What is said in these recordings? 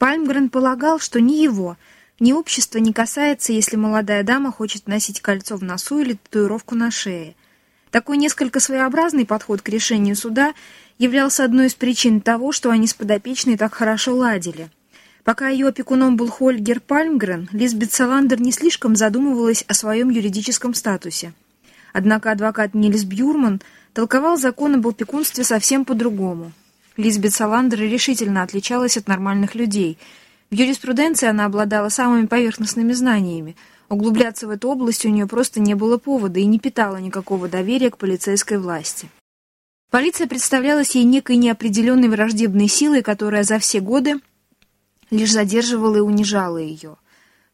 Пальмгрен полагал, что ни его, ни общество не касается, если молодая дама хочет носить кольцо в носу или татуировку на шее. Такой несколько своеобразный подход к решению суда являлся одной из причин того, что они с подопечной так хорошо ладили. Пока ее опекуном был Хольгер Пальмгрен, Лизбет Саландер не слишком задумывалась о своем юридическом статусе. Однако адвокат Нильс Бьюрман толковал закон об опекунстве совсем по-другому. Лизбет Саландер решительно отличалась от нормальных людей. В юриспруденции она обладала самыми поверхностными знаниями. Углубляться в эту область у нее просто не было повода и не питала никакого доверия к полицейской власти. Полиция представлялась ей некой неопределенной враждебной силой, которая за все годы лишь задерживала и унижала ее.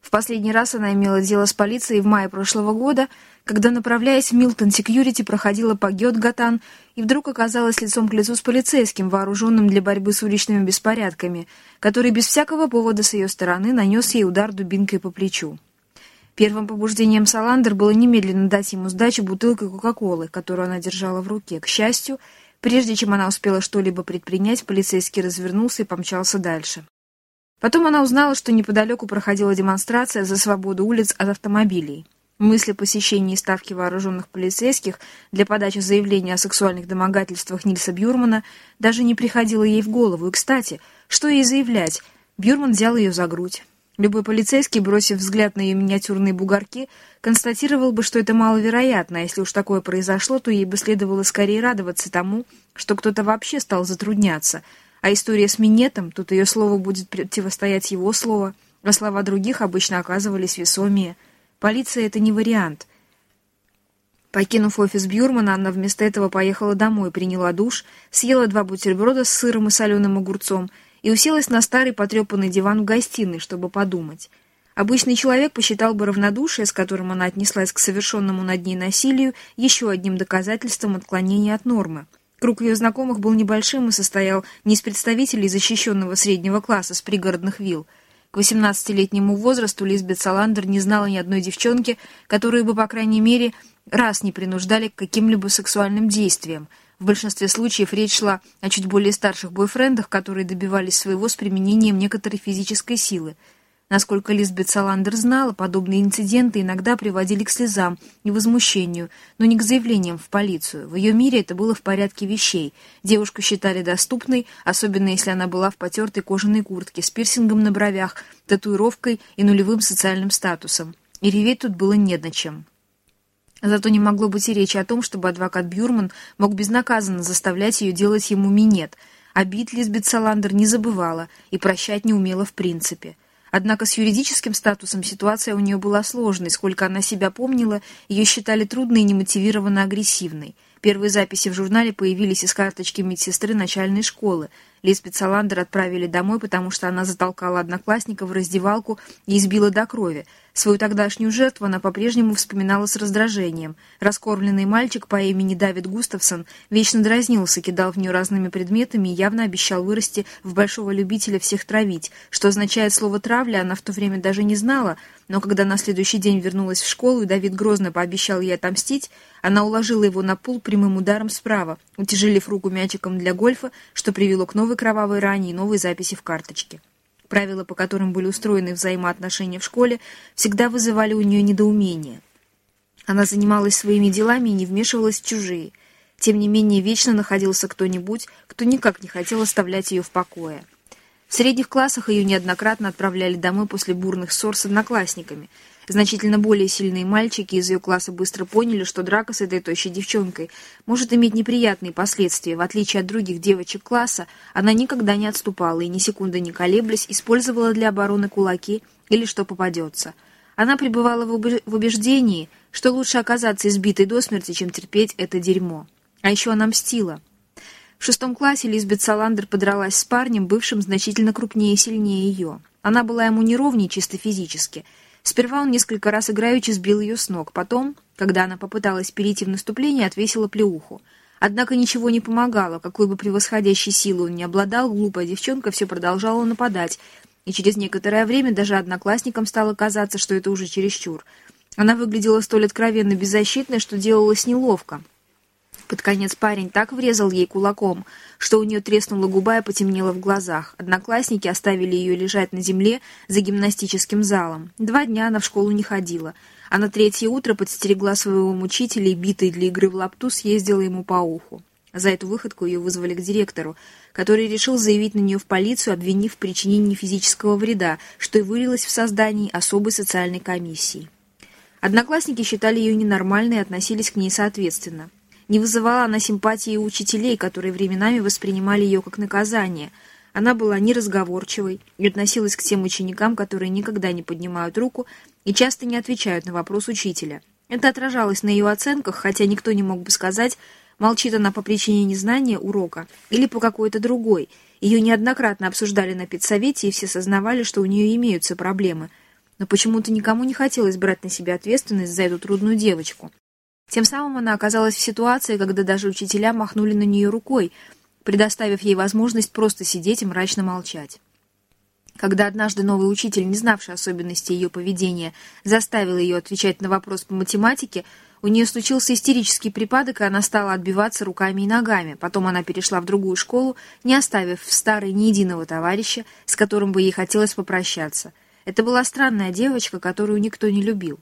В последний раз она имела дело с полицией в мае прошлого года, когда, направляясь в Милтон Секьюрити, проходила по Гетгатан и вдруг оказалась лицом к лицу с полицейским, вооруженным для борьбы с уличными беспорядками, который без всякого повода с ее стороны нанес ей удар дубинкой по плечу. Первым побуждением Саландер было немедленно дать ему сдачу бутылкой Кока-Колы, которую она держала в руке. К счастью, прежде чем она успела что-либо предпринять, полицейский развернулся и помчался дальше. Потом она узнала, что неподалеку проходила демонстрация за свободу улиц от автомобилей. Мысль о посещении ставки вооруженных полицейских для подачи заявления о сексуальных домогательствах Нильса Бюрмана даже не приходила ей в голову. И, кстати, что ей заявлять? Бюрман взял ее за грудь. Любой полицейский, бросив взгляд на ее миниатюрные бугорки, констатировал бы, что это маловероятно, а если уж такое произошло, то ей бы следовало скорее радоваться тому, что кто-то вообще стал затрудняться. А история с минетом, тут ее слово будет противостоять его слову, а слова других обычно оказывались весомее. Полиция — это не вариант. Покинув офис Бьюрмана, она вместо этого поехала домой, приняла душ, съела два бутерброда с сыром и соленым огурцом — и уселась на старый потрепанный диван в гостиной, чтобы подумать. Обычный человек посчитал бы равнодушие, с которым она отнеслась к совершенному над ней насилию, еще одним доказательством отклонения от нормы. Круг ее знакомых был небольшим и состоял не из представителей защищенного среднего класса с пригородных вилл. К 18-летнему возрасту Лизбет Саландер не знала ни одной девчонки, которую бы, по крайней мере, раз не принуждали к каким-либо сексуальным действиям – в большинстве случаев речь шла о чуть более старших бойфрендах, которые добивались своего с применением некоторой физической силы. Насколько Лизбет Саландер знала, подобные инциденты иногда приводили к слезам и возмущению, но не к заявлениям в полицию. В ее мире это было в порядке вещей. Девушку считали доступной, особенно если она была в потертой кожаной куртке, с пирсингом на бровях, татуировкой и нулевым социальным статусом. И реветь тут было не на чем. Зато не могло быть и речи о том, чтобы адвокат Бюрман мог безнаказанно заставлять ее делать ему минет. Обид Лизбет Саландер не забывала и прощать не умела в принципе. Однако с юридическим статусом ситуация у нее была сложной. Сколько она себя помнила, ее считали трудной и немотивированно агрессивной. Первые записи в журнале появились из карточки медсестры начальной школы. Лизбет Саландер отправили домой, потому что она затолкала одноклассника в раздевалку и избила до крови. Свою тогдашнюю жертву она по-прежнему вспоминала с раздражением. Раскормленный мальчик по имени Давид Густавсон вечно дразнился, кидал в нее разными предметами и явно обещал вырасти в большого любителя всех травить. Что означает слово «травля», она в то время даже не знала, но когда на следующий день вернулась в школу и Давид грозно пообещал ей отомстить, она уложила его на пол прямым ударом справа, утяжелив руку мячиком для гольфа, что привело к новой кровавой ране и новой записи в карточке. Правила, по которым были устроены взаимоотношения в школе, всегда вызывали у нее недоумение. Она занималась своими делами и не вмешивалась в чужие. Тем не менее, вечно находился кто-нибудь, кто никак не хотел оставлять ее в покое. В средних классах ее неоднократно отправляли домой после бурных ссор с одноклассниками – Значительно более сильные мальчики из ее класса быстро поняли, что драка с этой тощей девчонкой может иметь неприятные последствия. В отличие от других девочек класса, она никогда не отступала и ни секунды не колеблясь использовала для обороны кулаки или что попадется. Она пребывала в убеждении, что лучше оказаться избитой до смерти, чем терпеть это дерьмо. А еще она мстила. В шестом классе Лизбет Саландер подралась с парнем, бывшим значительно крупнее и сильнее ее. Она была ему неровней чисто физически – Сперва он несколько раз играючи сбил ее с ног, потом, когда она попыталась перейти в наступление, отвесила плеуху. Однако ничего не помогало, какой бы превосходящей силой он не обладал, глупая девчонка все продолжала нападать, и через некоторое время даже одноклассникам стало казаться, что это уже чересчур. Она выглядела столь откровенно беззащитной, что делалось неловко. Под конец парень так врезал ей кулаком, что у нее треснула губа и потемнело в глазах. Одноклассники оставили ее лежать на земле за гимнастическим залом. Два дня она в школу не ходила, а на третье утро подстерегла своего мучителя и, битой для игры в лапту, съездила ему по уху. За эту выходку ее вызвали к директору, который решил заявить на нее в полицию, обвинив в причинении физического вреда, что и вылилось в создании особой социальной комиссии. Одноклассники считали ее ненормальной и относились к ней соответственно. Не вызывала она симпатии у учителей, которые временами воспринимали ее как наказание. Она была неразговорчивой и относилась к тем ученикам, которые никогда не поднимают руку и часто не отвечают на вопрос учителя. Это отражалось на ее оценках, хотя никто не мог бы сказать, молчит она по причине незнания урока или по какой-то другой. Ее неоднократно обсуждали на педсовете, и все сознавали, что у нее имеются проблемы. Но почему-то никому не хотелось брать на себя ответственность за эту трудную девочку. Тем самым она оказалась в ситуации, когда даже учителя махнули на нее рукой, предоставив ей возможность просто сидеть и мрачно молчать. Когда однажды новый учитель, не знавший особенностей ее поведения, заставил ее отвечать на вопрос по математике, у нее случился истерический припадок, и она стала отбиваться руками и ногами. Потом она перешла в другую школу, не оставив в старой ни единого товарища, с которым бы ей хотелось попрощаться. Это была странная девочка, которую никто не любил.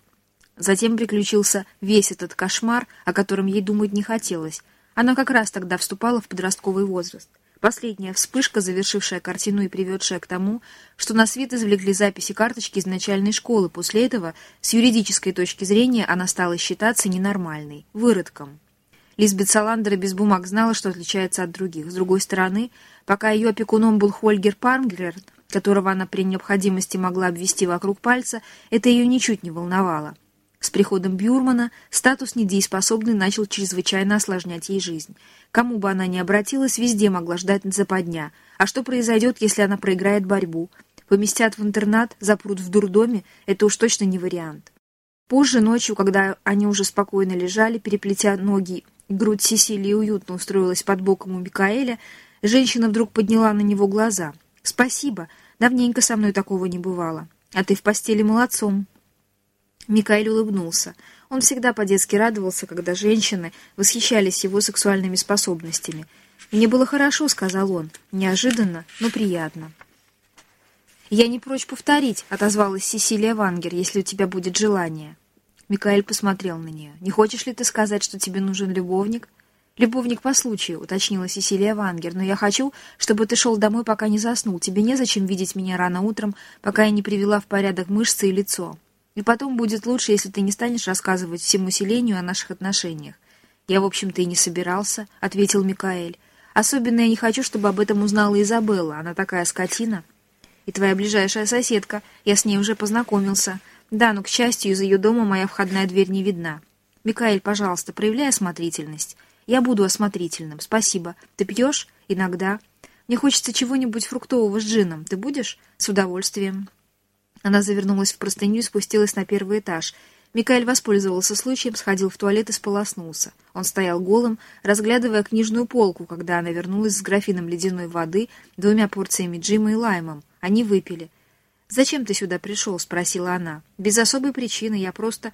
Затем приключился весь этот кошмар, о котором ей думать не хотелось. Она как раз тогда вступала в подростковый возраст. Последняя вспышка, завершившая картину и приведшая к тому, что на свет извлекли записи карточки из начальной школы. После этого, с юридической точки зрения, она стала считаться ненормальной, выродком. Лизбет Саландера без бумаг знала, что отличается от других. С другой стороны, пока ее опекуном был Хольгер Пармглер, которого она при необходимости могла обвести вокруг пальца, это ее ничуть не волновало. С приходом Бюрмана статус недееспособной начал чрезвычайно осложнять ей жизнь. Кому бы она ни обратилась, везде могла ждать западня. А что произойдет, если она проиграет борьбу? Поместят в интернат, запрут в дурдоме — это уж точно не вариант. Позже, ночью, когда они уже спокойно лежали, переплетя ноги, грудь Сесилии уютно устроилась под боком у Микаэля, женщина вдруг подняла на него глаза. «Спасибо, давненько со мной такого не бывало. А ты в постели молодцом». Микаэль улыбнулся. Он всегда по-детски радовался, когда женщины восхищались его сексуальными способностями. «Мне было хорошо», — сказал он. «Неожиданно, но приятно». «Я не прочь повторить», — отозвалась Сесилия Вангер, «если у тебя будет желание». Микаэль посмотрел на нее. «Не хочешь ли ты сказать, что тебе нужен любовник?» «Любовник по случаю», — уточнила Сесилия Вангер. «Но я хочу, чтобы ты шел домой, пока не заснул. Тебе незачем видеть меня рано утром, пока я не привела в порядок мышцы и лицо. И потом будет лучше, если ты не станешь рассказывать всему селению о наших отношениях. Я, в общем-то, и не собирался, — ответил Микаэль. Особенно я не хочу, чтобы об этом узнала Изабелла. Она такая скотина. И твоя ближайшая соседка. Я с ней уже познакомился. Да, но, к счастью, из ее дома моя входная дверь не видна. Микаэль, пожалуйста, проявляй осмотрительность. Я буду осмотрительным. Спасибо. Ты пьешь? Иногда. Мне хочется чего-нибудь фруктового с джином. Ты будешь? С удовольствием. Она завернулась в простыню и спустилась на первый этаж. Микаэль воспользовался случаем, сходил в туалет и сполоснулся. Он стоял голым, разглядывая книжную полку, когда она вернулась с графином ледяной воды, двумя порциями джима и лаймом. Они выпили. «Зачем ты сюда пришел?» — спросила она. «Без особой причины. Я просто...»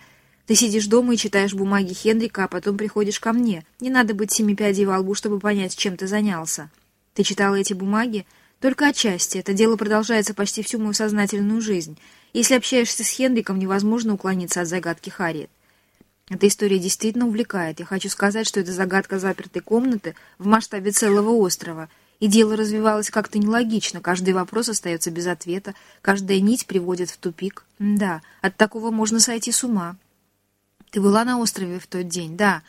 «Ты сидишь дома и читаешь бумаги Хенрика, а потом приходишь ко мне. Не надо быть семи пядей во лбу, чтобы понять, чем ты занялся. Ты читала эти бумаги?» Только отчасти. Это дело продолжается почти всю мою сознательную жизнь. Если общаешься с Хенриком, невозможно уклониться от загадки Харриет. Эта история действительно увлекает. Я хочу сказать, что это загадка запертой комнаты в масштабе целого острова. И дело развивалось как-то нелогично. Каждый вопрос остается без ответа. Каждая нить приводит в тупик. Да, от такого можно сойти с ума. Ты была на острове в тот день? Да.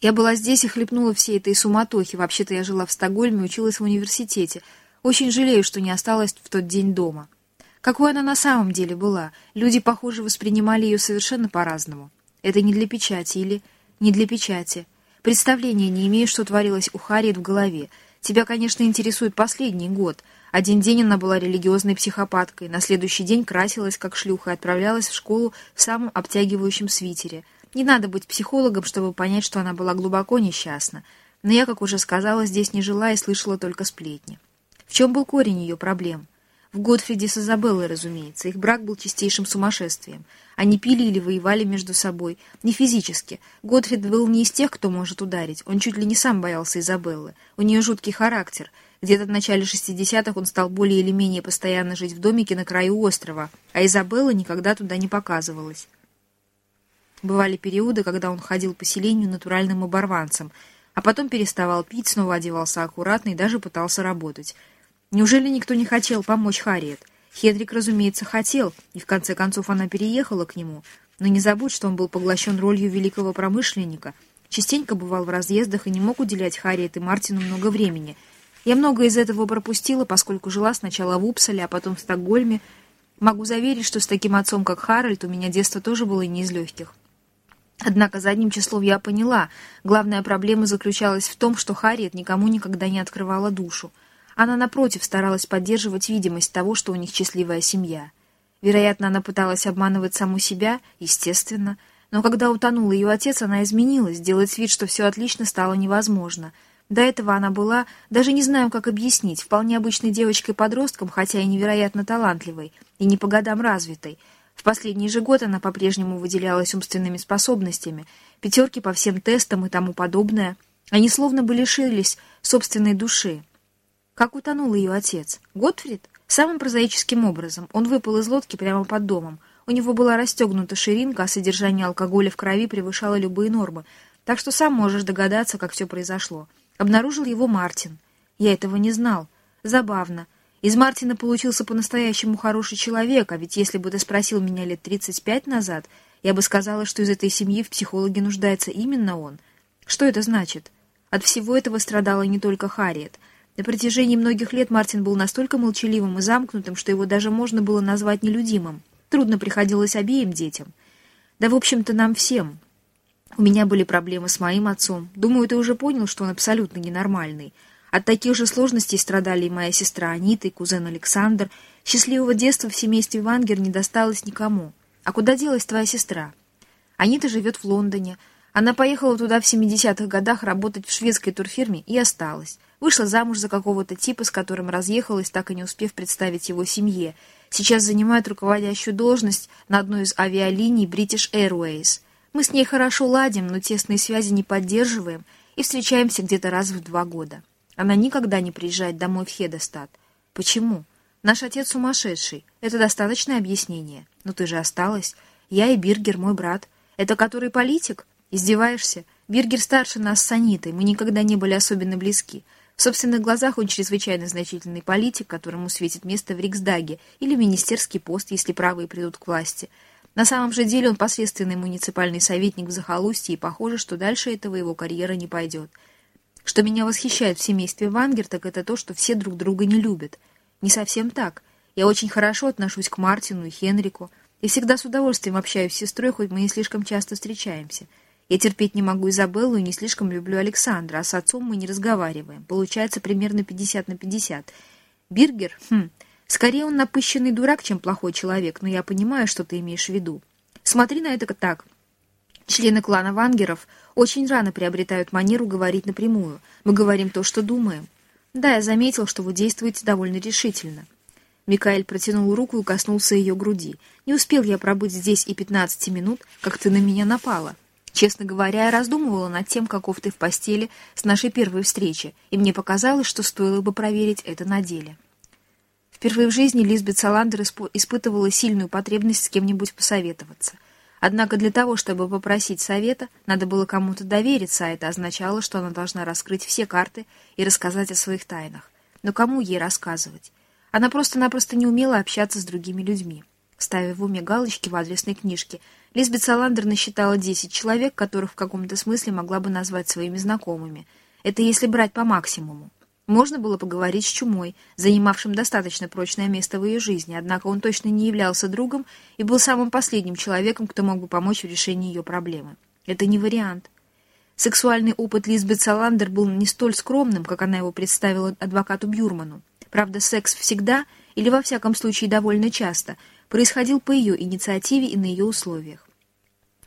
Я была здесь и хлепнула всей этой суматохи. Вообще-то я жила в Стокгольме, училась в университете. Очень жалею, что не осталась в тот день дома. Какой она на самом деле была? Люди, похоже, воспринимали ее совершенно по-разному. Это не для печати или не для печати. Представления не имею, что творилось у Харриет в голове. Тебя, конечно, интересует последний год. Один день она была религиозной психопаткой, на следующий день красилась как шлюха и отправлялась в школу в самом обтягивающем свитере. Не надо быть психологом, чтобы понять, что она была глубоко несчастна. Но я, как уже сказала, здесь не жила и слышала только сплетни. В чем был корень ее проблем? В Готфриде с Изабеллой, разумеется. Их брак был чистейшим сумасшествием. Они пили или воевали между собой. Не физически. Готфрид был не из тех, кто может ударить. Он чуть ли не сам боялся Изабеллы. У нее жуткий характер. Где-то в начале 60-х он стал более или менее постоянно жить в домике на краю острова, а Изабелла никогда туда не показывалась. Бывали периоды, когда он ходил по селению натуральным оборванцем, а потом переставал пить, снова одевался аккуратно и даже пытался работать. Неужели никто не хотел помочь Харриет? Хедрик, разумеется, хотел, и в конце концов она переехала к нему. Но не забудь, что он был поглощен ролью великого промышленника, частенько бывал в разъездах и не мог уделять Харриет и Мартину много времени. Я много из этого пропустила, поскольку жила сначала в Упсале, а потом в Стокгольме. Могу заверить, что с таким отцом, как Харальд, у меня детство тоже было не из легких. Однако задним числом я поняла, главная проблема заключалась в том, что Харриет никому никогда не открывала душу. Она, напротив, старалась поддерживать видимость того, что у них счастливая семья. Вероятно, она пыталась обманывать саму себя, естественно, но когда утонул ее отец, она изменилась, делать вид, что все отлично, стало невозможно. До этого она была, даже не знаю, как объяснить, вполне обычной девочкой-подростком, хотя и невероятно талантливой, и не по годам развитой. В последний же год она по-прежнему выделялась умственными способностями, пятерки по всем тестам и тому подобное. Они словно бы лишились собственной души. Как утонул ее отец? Готфрид? Самым прозаическим образом. Он выпал из лодки прямо под домом. У него была расстегнута ширинка, а содержание алкоголя в крови превышало любые нормы. Так что сам можешь догадаться, как все произошло. Обнаружил его Мартин. Я этого не знал. Забавно. Из Мартина получился по-настоящему хороший человек, а ведь если бы ты спросил меня лет 35 назад, я бы сказала, что из этой семьи в психологе нуждается именно он. Что это значит? От всего этого страдала не только Харриет. На протяжении многих лет Мартин был настолько молчаливым и замкнутым, что его даже можно было назвать нелюдимым. Трудно приходилось обеим детям. Да, в общем-то, нам всем. У меня были проблемы с моим отцом. Думаю, ты уже понял, что он абсолютно ненормальный. От таких же сложностей страдали и моя сестра Анита, и кузен Александр. Счастливого детства в семействе Вангер не досталось никому. А куда делась твоя сестра? Анита живет в Лондоне. Она поехала туда в 70-х годах работать в шведской турфирме и осталась. Вышла замуж за какого-то типа, с которым разъехалась, так и не успев представить его семье. Сейчас занимает руководящую должность на одной из авиалиний British Airways. Мы с ней хорошо ладим, но тесные связи не поддерживаем и встречаемся где-то раз в два года. Она никогда не приезжает домой в Хедестад. Почему? Наш отец сумасшедший. Это достаточное объяснение. Но ты же осталась. Я и Биргер, мой брат. Это который политик? Издеваешься? Биргер старше нас с Анитой. Мы никогда не были особенно близки. В собственных глазах он чрезвычайно значительный политик, которому светит место в Риксдаге или министерский пост, если правые придут к власти. На самом же деле он посредственный муниципальный советник в захолустье, и похоже, что дальше этого его карьера не пойдет. Что меня восхищает в семействе Вангер, так это то, что все друг друга не любят. Не совсем так. Я очень хорошо отношусь к Мартину и Хенрику, и всегда с удовольствием общаюсь с сестрой, хоть мы не слишком часто встречаемся. Я терпеть не могу Изабеллу и не слишком люблю Александра, а с отцом мы не разговариваем. Получается примерно 50 на 50. Биргер? Хм, скорее он напыщенный дурак, чем плохой человек, но я понимаю, что ты имеешь в виду. Смотри на это так. Члены клана Вангеров очень рано приобретают манеру говорить напрямую. Мы говорим то, что думаем. Да, я заметил, что вы действуете довольно решительно. Микаэль протянул руку и коснулся ее груди. Не успел я пробыть здесь и 15 минут, как ты на меня напала. Честно говоря, я раздумывала над тем, каков ты в постели с нашей первой встречи, и мне показалось, что стоило бы проверить это на деле. Впервые в жизни Лизбет Саландер испытывала сильную потребность с кем-нибудь посоветоваться. Однако для того, чтобы попросить совета, надо было кому-то довериться, а это означало, что она должна раскрыть все карты и рассказать о своих тайнах. Но кому ей рассказывать? Она просто-напросто не умела общаться с другими людьми. Ставя в уме галочки в адресной книжке, Лизбет Саландер насчитала 10 человек, которых в каком-то смысле могла бы назвать своими знакомыми. Это если брать по максимуму. Можно было поговорить с Чумой, занимавшим достаточно прочное место в ее жизни, однако он точно не являлся другом и был самым последним человеком, кто мог бы помочь в решении ее проблемы. Это не вариант. Сексуальный опыт Лизбет Саландер был не столь скромным, как она его представила адвокату Бюрману. Правда, секс всегда, или во всяком случае довольно часто – происходил по ее инициативе и на ее условиях.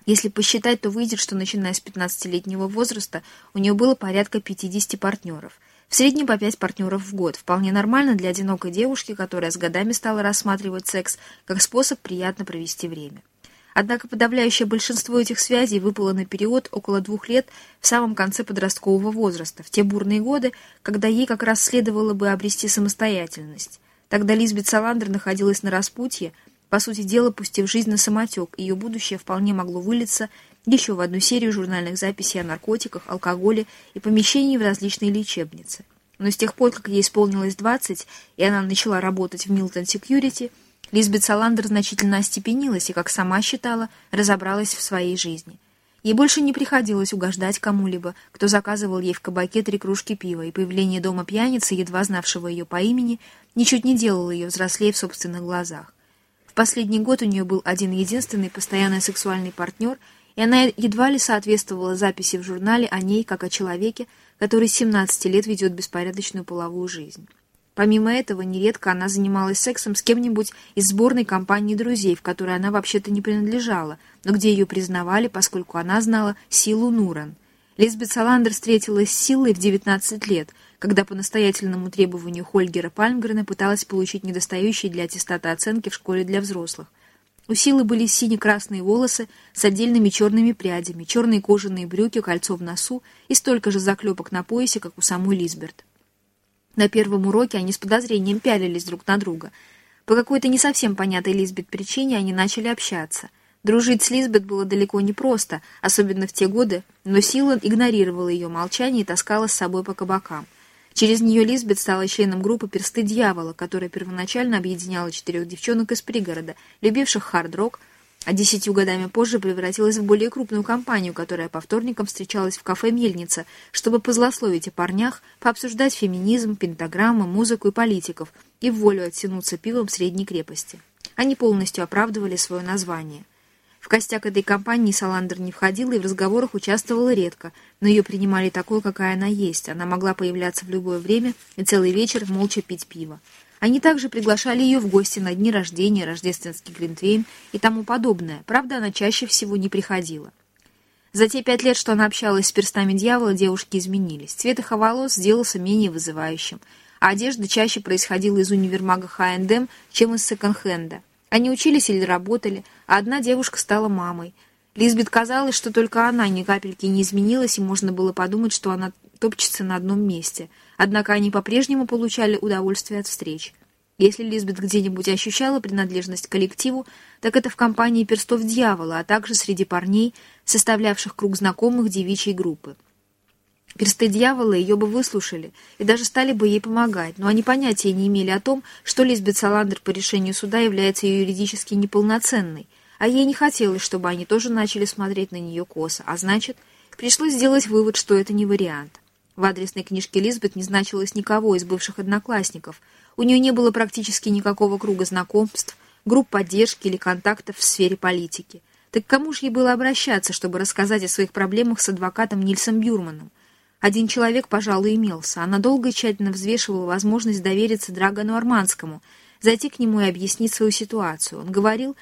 Если посчитать, то выйдет, что начиная с 15-летнего возраста у нее было порядка 50 партнеров. В среднем по пять партнеров в год. Вполне нормально для одинокой девушки, которая с годами стала рассматривать секс как способ приятно провести время. Однако подавляющее большинство этих связей выпало на период около двух лет в самом конце подросткового возраста, в те бурные годы, когда ей как раз следовало бы обрести самостоятельность. Тогда Лизбет Саландер находилась на распутье, по сути дела, пустив жизнь на самотек, ее будущее вполне могло вылиться еще в одну серию журнальных записей о наркотиках, алкоголе и помещении в различные лечебницы. Но с тех пор, как ей исполнилось 20, и она начала работать в Милтон Секьюрити, Лизбет Саландер значительно остепенилась и, как сама считала, разобралась в своей жизни. Ей больше не приходилось угождать кому-либо, кто заказывал ей в кабаке три кружки пива, и появление дома пьяницы, едва знавшего ее по имени, ничуть не делало ее взрослее в собственных глазах. В последний год у нее был один единственный постоянный сексуальный партнер, и она едва ли соответствовала записи в журнале о ней как о человеке, который с 17 лет ведет беспорядочную половую жизнь. Помимо этого, нередко она занималась сексом с кем-нибудь из сборной компании друзей, в которой она вообще-то не принадлежала, но где ее признавали, поскольку она знала силу Нуран. Лизбет Саландер встретилась с Силой в 19 лет, когда по настоятельному требованию Хольгера Пальмгрена пыталась получить недостающие для аттестата оценки в школе для взрослых. У Силы были сине-красные волосы с отдельными черными прядями, черные кожаные брюки, кольцо в носу и столько же заклепок на поясе, как у самой Лизберт. На первом уроке они с подозрением пялились друг на друга. По какой-то не совсем понятной Лизбет причине они начали общаться. Дружить с Лизбет было далеко не просто, особенно в те годы, но Силан игнорировала ее молчание и таскала с собой по кабакам. Через нее Лизбет стала членом группы «Персты дьявола», которая первоначально объединяла четырех девчонок из пригорода, любивших хард-рок, а десятью годами позже превратилась в более крупную компанию, которая по вторникам встречалась в кафе «Мельница», чтобы позлословить о парнях, пообсуждать феминизм, пентаграммы, музыку и политиков и в волю оттянуться пивом средней крепости. Они полностью оправдывали свое название. В костяк этой компании Саландер не входила и в разговорах участвовала редко, но ее принимали такой, какая она есть. Она могла появляться в любое время и целый вечер молча пить пиво. Они также приглашали ее в гости на дни рождения, рождественский глинтвейн и тому подобное. Правда, она чаще всего не приходила. За те пять лет, что она общалась с перстами дьявола, девушки изменились. Цвет их волос сделался менее вызывающим, а одежда чаще происходила из универмага H&M, чем из секонд-хенда. Они учились или работали, а одна девушка стала мамой. Лизбет казалось, что только она ни капельки не изменилась, и можно было подумать, что она топчется на одном месте – Однако они по-прежнему получали удовольствие от встреч. Если Лизбет где-нибудь ощущала принадлежность к коллективу, так это в компании перстов дьявола, а также среди парней, составлявших круг знакомых девичьей группы. Персты дьявола ее бы выслушали и даже стали бы ей помогать, но они понятия не имели о том, что Лизбет Саландер по решению суда является ее юридически неполноценной, а ей не хотелось, чтобы они тоже начали смотреть на нее косо, а значит, пришлось сделать вывод, что это не вариант. В адресной книжке Лизбет не значилось никого из бывших одноклассников. У нее не было практически никакого круга знакомств, групп поддержки или контактов в сфере политики. Так кому же ей было обращаться, чтобы рассказать о своих проблемах с адвокатом Нильсом Бюрманом? Один человек, пожалуй, имелся. Она долго и тщательно взвешивала возможность довериться Драгону Арманскому, зайти к нему и объяснить свою ситуацию. Он говорил,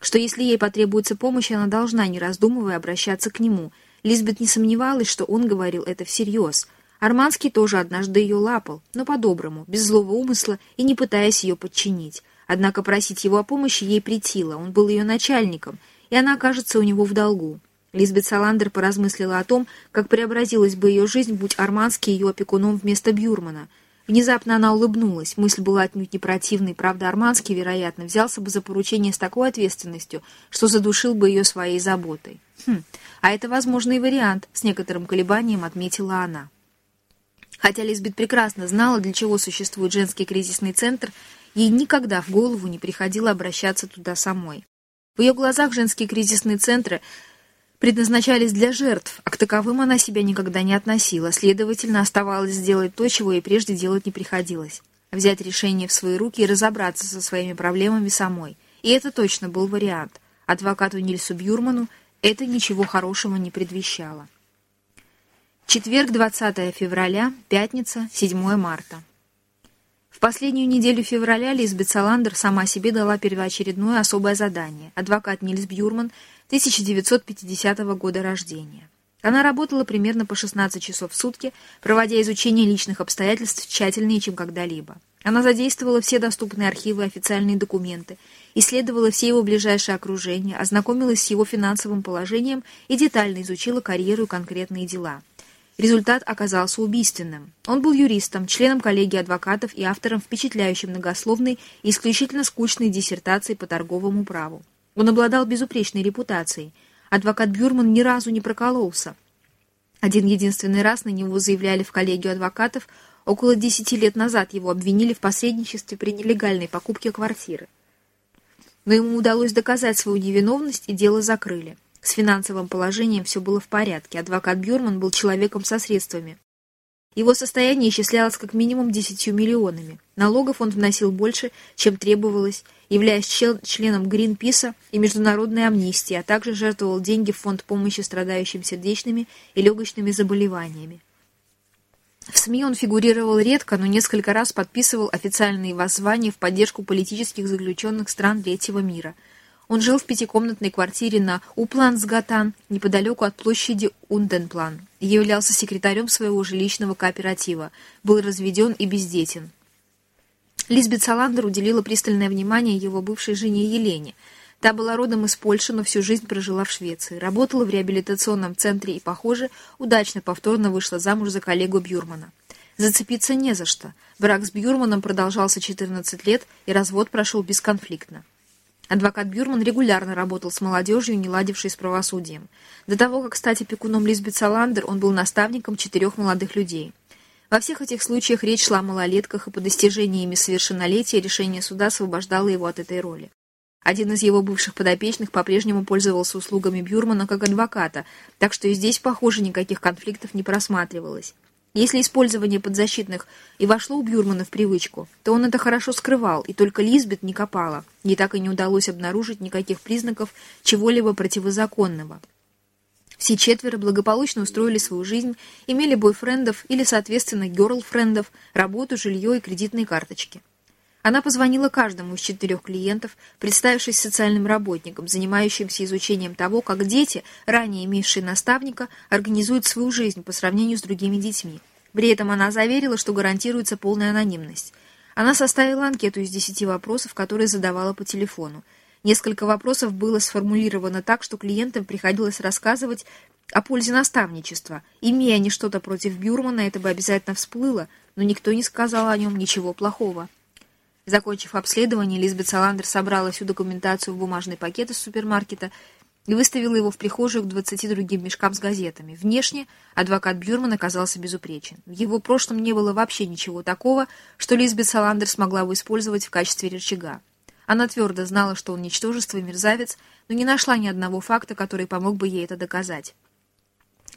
что если ей потребуется помощь, она должна, не раздумывая, обращаться к нему – Лизбет не сомневалась, что он говорил это всерьез. Арманский тоже однажды ее лапал, но по-доброму, без злого умысла и не пытаясь ее подчинить. Однако просить его о помощи ей притило, он был ее начальником, и она окажется у него в долгу. Лизбет Саландер поразмыслила о том, как преобразилась бы ее жизнь, будь Арманский ее опекуном вместо Бюрмана. Внезапно она улыбнулась, мысль была отнюдь не противной, правда, Арманский, вероятно, взялся бы за поручение с такой ответственностью, что задушил бы ее своей заботой. Хм, а это возможный вариант, с некоторым колебанием отметила она. Хотя Лизбет прекрасно знала, для чего существует женский кризисный центр, ей никогда в голову не приходило обращаться туда самой. В ее глазах женские кризисные центры предназначались для жертв, а к таковым она себя никогда не относила, следовательно, оставалось сделать то, чего ей прежде делать не приходилось — взять решение в свои руки и разобраться со своими проблемами самой. И это точно был вариант. Адвокату Нильсу Бюрману это ничего хорошего не предвещало. Четверг, 20 февраля, пятница, 7 марта. Последнюю неделю февраля Лизбет Саландер сама себе дала первоочередное особое задание – адвокат Нильс Бьюрман, 1950 года рождения. Она работала примерно по 16 часов в сутки, проводя изучение личных обстоятельств тщательнее, чем когда-либо. Она задействовала все доступные архивы и официальные документы, исследовала все его ближайшие окружения, ознакомилась с его финансовым положением и детально изучила карьеру и конкретные дела. Результат оказался убийственным. Он был юристом, членом коллегии адвокатов и автором впечатляющей многословной и исключительно скучной диссертации по торговому праву. Он обладал безупречной репутацией. Адвокат Бюрман ни разу не прокололся. Один единственный раз на него заявляли в коллегию адвокатов, около десяти лет назад его обвинили в посредничестве при нелегальной покупке квартиры. Но ему удалось доказать свою невиновность, и дело закрыли. С финансовым положением все было в порядке. Адвокат Бюрман был человеком со средствами. Его состояние исчислялось как минимум 10 миллионами. Налогов он вносил больше, чем требовалось, являясь членом Гринписа и Международной амнистии, а также жертвовал деньги в фонд помощи страдающим сердечными и легочными заболеваниями. В СМИ он фигурировал редко, но несколько раз подписывал официальные воззвания в поддержку политических заключенных стран третьего мира. Он жил в пятикомнатной квартире на Уплансгатан, неподалеку от площади Унденплан, являлся секретарем своего жилищного кооператива, был разведен и бездетен. Лизбет Саландер уделила пристальное внимание его бывшей жене Елене – Та была родом из Польши, но всю жизнь прожила в Швеции. Работала в реабилитационном центре и, похоже, удачно повторно вышла замуж за коллегу Бьюрмана. Зацепиться не за что. Брак с Бьюрманом продолжался 14 лет, и развод прошел бесконфликтно. Адвокат Бюрман регулярно работал с молодежью, не ладившей с правосудием. До того, как стать опекуном Лизбет Саландер, он был наставником четырех молодых людей. Во всех этих случаях речь шла о малолетках, и по достижении ими совершеннолетия решение суда освобождало его от этой роли. Один из его бывших подопечных по-прежнему пользовался услугами Бюрмана как адвоката, так что и здесь, похоже, никаких конфликтов не просматривалось. Если использование подзащитных и вошло у Бюрмана в привычку, то он это хорошо скрывал, и только Лизбет не копала. Ей так и не удалось обнаружить никаких признаков чего-либо противозаконного. Все четверо благополучно устроили свою жизнь, имели бойфрендов или, соответственно, герлфрендов, работу, жилье и кредитные карточки. Она позвонила каждому из четырех клиентов, представившись социальным работником, занимающимся изучением того, как дети, ранее имевшие наставника, организуют свою жизнь по сравнению с другими детьми. При этом она заверила, что гарантируется полная анонимность. Она составила анкету из десяти вопросов, которые задавала по телефону. Несколько вопросов было сформулировано так, что клиентам приходилось рассказывать о пользе наставничества. Имея они что-то против Бюрмана, это бы обязательно всплыло, но никто не сказал о нем ничего плохого. Закончив обследование, Лизбет Саландер собрала всю документацию в бумажный пакет из супермаркета и выставила его в прихожую к двадцати другим мешкам с газетами. Внешне адвокат Бюрман оказался безупречен. В его прошлом не было вообще ничего такого, что Лизбет Саландер смогла бы использовать в качестве рычага. Она твердо знала, что он ничтожество и мерзавец, но не нашла ни одного факта, который помог бы ей это доказать.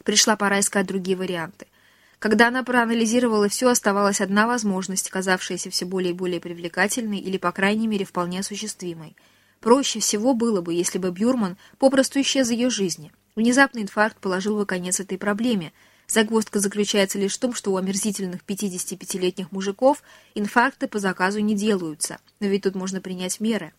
Пришла пора искать другие варианты. Когда она проанализировала все, оставалась одна возможность, казавшаяся все более и более привлекательной или, по крайней мере, вполне осуществимой. Проще всего было бы, если бы Бюрман попросту исчез из ее жизни. Внезапный инфаркт положил бы конец этой проблеме. Загвоздка заключается лишь в том, что у омерзительных 55-летних мужиков инфаркты по заказу не делаются. Но ведь тут можно принять меры.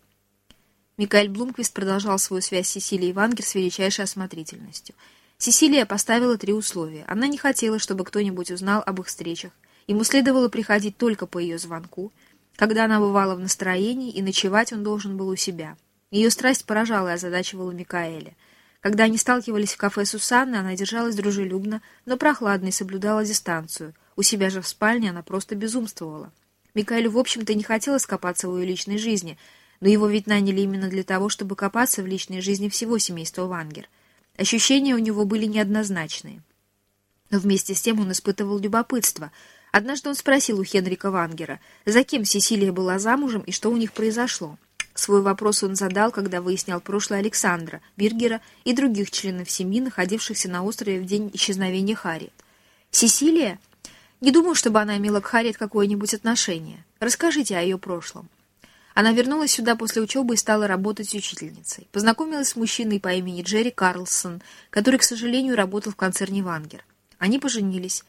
Микаэль Блумквист продолжал свою связь с Сесилией Вангер с величайшей осмотрительностью – Сесилия поставила три условия. Она не хотела, чтобы кто-нибудь узнал об их встречах. Ему следовало приходить только по ее звонку, когда она бывала в настроении, и ночевать он должен был у себя. Ее страсть поражала и озадачивала Микаэля. Когда они сталкивались в кафе Сусанны, она держалась дружелюбно, но прохладно и соблюдала дистанцию. У себя же в спальне она просто безумствовала. Микаэлю, в общем-то, не хотелось копаться в ее личной жизни, но его ведь наняли именно для того, чтобы копаться в личной жизни всего семейства Вангер — Ощущения у него были неоднозначные. Но вместе с тем он испытывал любопытство. Однажды он спросил у Хенрика Вангера, за кем Сесилия была замужем и что у них произошло. Свой вопрос он задал, когда выяснял прошлое Александра, Биргера и других членов семьи, находившихся на острове в день исчезновения Харриет. «Сесилия? Не думаю, чтобы она имела к Харриет какое-нибудь отношение. Расскажите о ее прошлом». Она вернулась сюда после учебы и стала работать учительницей. Познакомилась с мужчиной по имени Джерри Карлсон, который, к сожалению, работал в концерне «Вангер». Они поженились.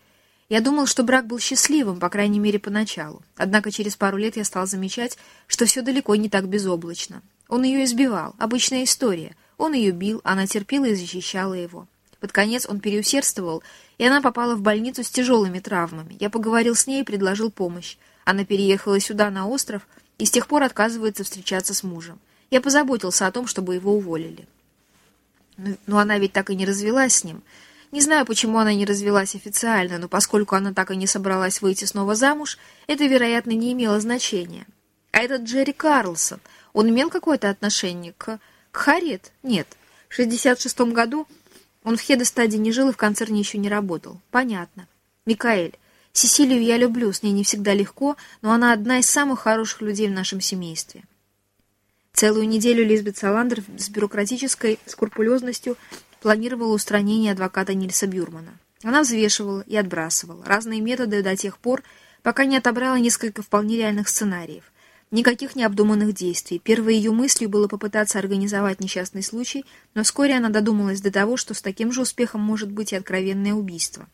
Я думал, что брак был счастливым, по крайней мере, поначалу. Однако через пару лет я стал замечать, что все далеко не так безоблачно. Он ее избивал. Обычная история. Он ее бил, она терпела и защищала его. Под конец он переусердствовал, и она попала в больницу с тяжелыми травмами. Я поговорил с ней и предложил помощь. Она переехала сюда, на остров, и с тех пор отказывается встречаться с мужем. Я позаботился о том, чтобы его уволили. Но она ведь так и не развелась с ним. Не знаю, почему она не развелась официально, но поскольку она так и не собралась выйти снова замуж, это, вероятно, не имело значения. А этот Джерри Карлсон, он имел какое-то отношение к... к Харриет? Нет. В 66 году он в Хедестаде не жил и в концерне еще не работал. Понятно. Микаэль, Сесилию я люблю, с ней не всегда легко, но она одна из самых хороших людей в нашем семействе. Целую неделю Лизбет Саландер с бюрократической скрупулезностью планировала устранение адвоката Нильса Бюрмана. Она взвешивала и отбрасывала разные методы до тех пор, пока не отобрала несколько вполне реальных сценариев. Никаких необдуманных действий. Первой ее мыслью было попытаться организовать несчастный случай, но вскоре она додумалась до того, что с таким же успехом может быть и откровенное убийство.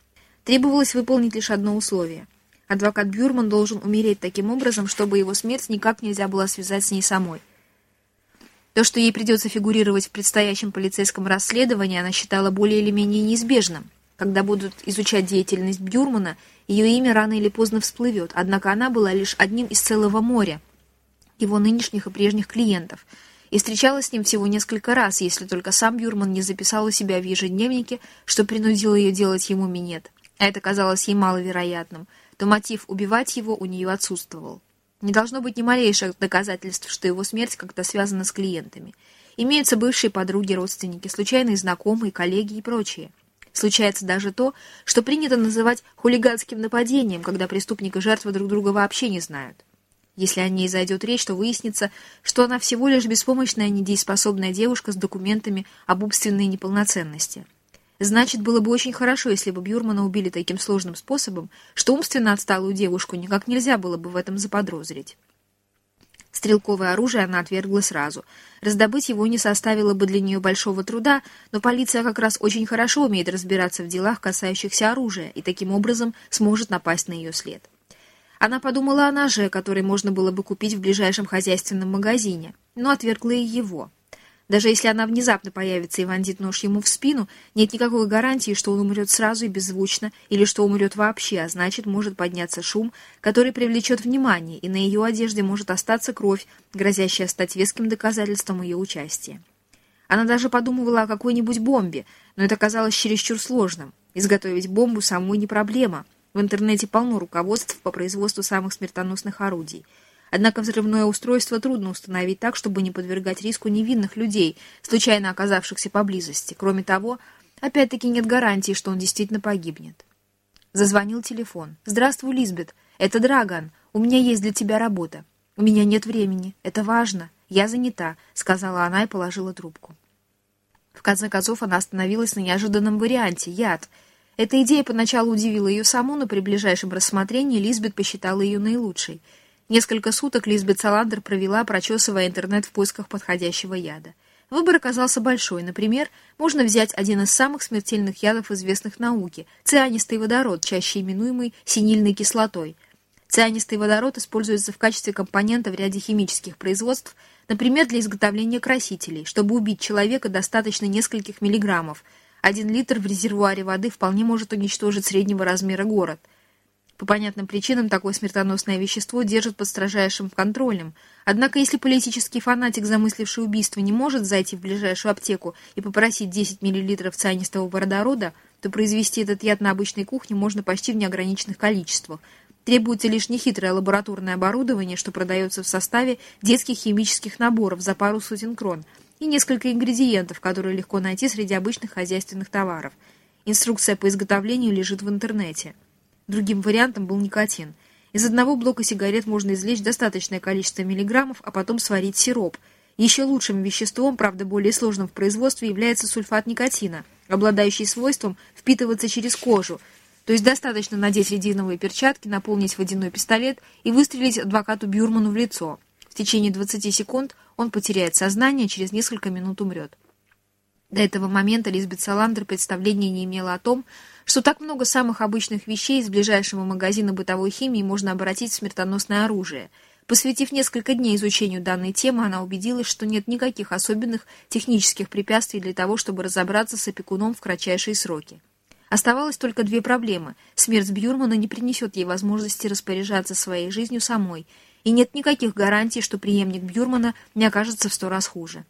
Требовалось выполнить лишь одно условие. Адвокат Бюрман должен умереть таким образом, чтобы его смерть никак нельзя было связать с ней самой. То, что ей придется фигурировать в предстоящем полицейском расследовании, она считала более или менее неизбежным. Когда будут изучать деятельность Бюрмана, ее имя рано или поздно всплывет, однако она была лишь одним из целого моря его нынешних и прежних клиентов, и встречалась с ним всего несколько раз, если только сам Бюрман не записал у себя в ежедневнике, что принудило ее делать ему минет. А это казалось ей маловероятным, то мотив убивать его у нее отсутствовал. Не должно быть ни малейших доказательств, что его смерть как-то связана с клиентами. Имеются бывшие подруги, родственники, случайные знакомые, коллеги и прочее. Случается даже то, что принято называть хулиганским нападением, когда преступник и жертва друг друга вообще не знают. Если о ней зайдет речь, то выяснится, что она всего лишь беспомощная, недееспособная девушка с документами об умственной неполноценности. Значит, было бы очень хорошо, если бы Бюрмана убили таким сложным способом, что умственно отсталую девушку никак нельзя было бы в этом заподозрить. Стрелковое оружие она отвергла сразу. Раздобыть его не составило бы для нее большого труда, но полиция как раз очень хорошо умеет разбираться в делах, касающихся оружия, и таким образом сможет напасть на ее след. Она подумала о ноже, который можно было бы купить в ближайшем хозяйственном магазине, но отвергла и его. Даже если она внезапно появится и вонзит нож ему в спину, нет никакой гарантии, что он умрет сразу и беззвучно, или что умрет вообще, а значит, может подняться шум, который привлечет внимание, и на ее одежде может остаться кровь, грозящая стать веским доказательством ее участия. Она даже подумывала о какой-нибудь бомбе, но это казалось чересчур сложным. Изготовить бомбу самой не проблема. В интернете полно руководств по производству самых смертоносных орудий – Однако взрывное устройство трудно установить так, чтобы не подвергать риску невинных людей, случайно оказавшихся поблизости. Кроме того, опять-таки нет гарантии, что он действительно погибнет. Зазвонил телефон. «Здравствуй, Лизбет. Это Драгон. У меня есть для тебя работа. У меня нет времени. Это важно. Я занята», — сказала она и положила трубку. В конце концов, она остановилась на неожиданном варианте — яд. Эта идея поначалу удивила ее саму, но при ближайшем рассмотрении Лизбет посчитала ее наилучшей — Несколько суток Лизбет Саландер провела, прочесывая интернет в поисках подходящего яда. Выбор оказался большой. Например, можно взять один из самых смертельных ядов, известных науке – цианистый водород, чаще именуемый синильной кислотой. Цианистый водород используется в качестве компонента в ряде химических производств, например, для изготовления красителей. Чтобы убить человека, достаточно нескольких миллиграммов. Один литр в резервуаре воды вполне может уничтожить среднего размера город – по понятным причинам такое смертоносное вещество держат под строжайшим контролем. Однако если политический фанатик, замысливший убийство, не может зайти в ближайшую аптеку и попросить 10 мл цианистого водорода, то произвести этот яд на обычной кухне можно почти в неограниченных количествах. Требуется лишь нехитрое лабораторное оборудование, что продается в составе детских химических наборов за пару сотен крон, и несколько ингредиентов, которые легко найти среди обычных хозяйственных товаров. Инструкция по изготовлению лежит в интернете. Другим вариантом был никотин. Из одного блока сигарет можно извлечь достаточное количество миллиграммов, а потом сварить сироп. Еще лучшим веществом, правда более сложным в производстве, является сульфат никотина, обладающий свойством впитываться через кожу. То есть достаточно надеть резиновые перчатки, наполнить водяной пистолет и выстрелить адвокату Бюрману в лицо. В течение 20 секунд он потеряет сознание, через несколько минут умрет. До этого момента Лизбет Саландер представления не имела о том, что так много самых обычных вещей из ближайшего магазина бытовой химии можно обратить в смертоносное оружие. Посвятив несколько дней изучению данной темы, она убедилась, что нет никаких особенных технических препятствий для того, чтобы разобраться с опекуном в кратчайшие сроки. Оставалось только две проблемы. Смерть Бьюрмана не принесет ей возможности распоряжаться своей жизнью самой, и нет никаких гарантий, что преемник Бьюрмана не окажется в сто раз хуже.